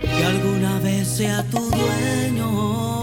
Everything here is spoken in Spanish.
que alguna vez sea tu dueño.